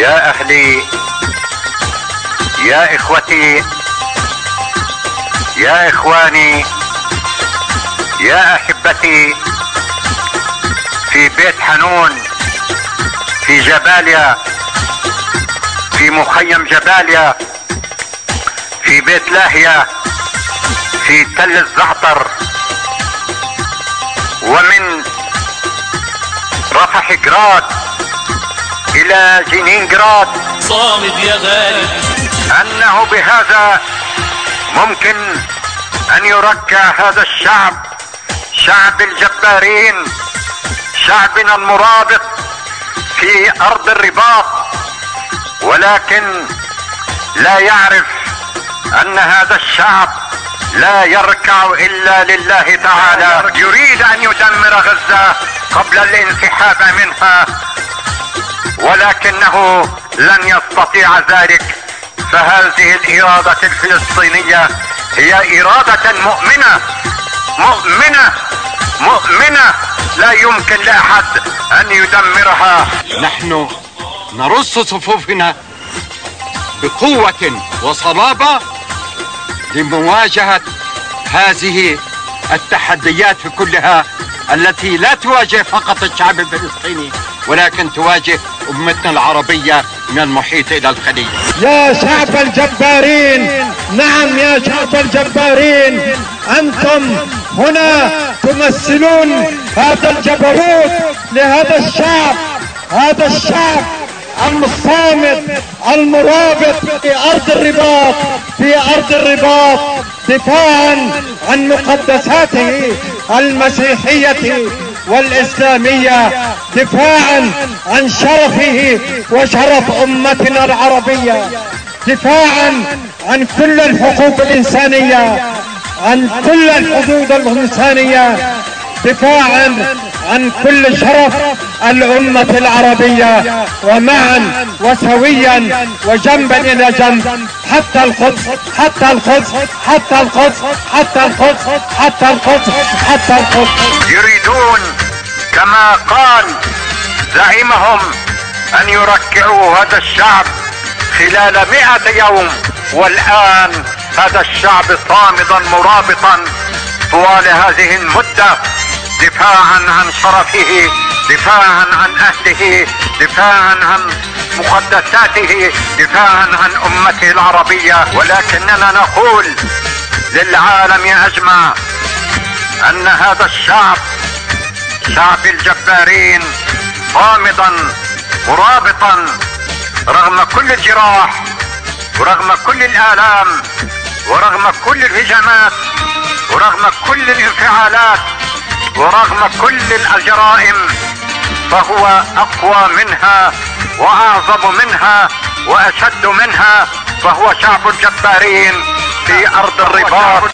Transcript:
يا أهلي يا إخوتي يا إخواني يا أحبتي في بيت حنون في جباليا في مخيم جباليا في بيت لاهيا في تل الزعتر ومن رفح جراد إلى جنينجراد صامد يا غالي. أنه بهذا ممكن أن يركع هذا الشعب شعب الجبارين شعبنا المرابط في أرض الرباط. ولكن لا يعرف أن هذا الشعب لا يركع إلا لله تعالى. يريد أن يدمر غزة قبل الانسحاب منها. ولكنه لن يستطيع ذلك فهذه الإرادة الفلسطينية هي إرادة مؤمنة مؤمنة مؤمنة. لا يمكن لأحد أن يدمرها. نحن نرص صفوفنا بقوة وصلابة لمواجهة هذه التحديات كلها التي لا تواجه فقط الشعب الفلسطيني ولكن تواجه أمتنا العربية من المحيط إلى الخليج. يا شعب الجبارين نعم يا شعب الجبارين أنتم هنا تمثلون هذا الجبروت لهذا الشعب هذا الشعب الصامد المرابط في أرض الرباط في أرض الرباط دفاعا عن مقدساته المسيحية. والإسلامية دفاعا عن شرفه وشرف أمتنا العربية دفاعا عن كل الحقوق الإنسانية عن كل الحدود الإنسانية دفاعا عن كل شرف الأمة العربية ومعا وسويا وجنبا إلى جنب حتى القدس حتى القدس حتى القدس حتى القدس حتى القدس حتى القدس يريدون كما قال زعيمهم أن يركعوا هذا الشعب خلال مئة يوم. والآن هذا الشعب صامدا مرابطا طوال هذه المدة دفاعا عن شرفه دفاعا عن أهله دفاعا عن مقدساته دفاعا عن أمته العربية. ولكننا نقول للعالم أجمع أن هذا الشعب شعب الجبارين صامدا مرابطا رغم كل الجراح ورغم كل الآلام ورغم كل الهجمات ورغم كل الانفعالات ورغم كل الجرائم فهو أقوى منها وأعظم منها وأشد منها فهو شعب الجبارين في أرض الرباط.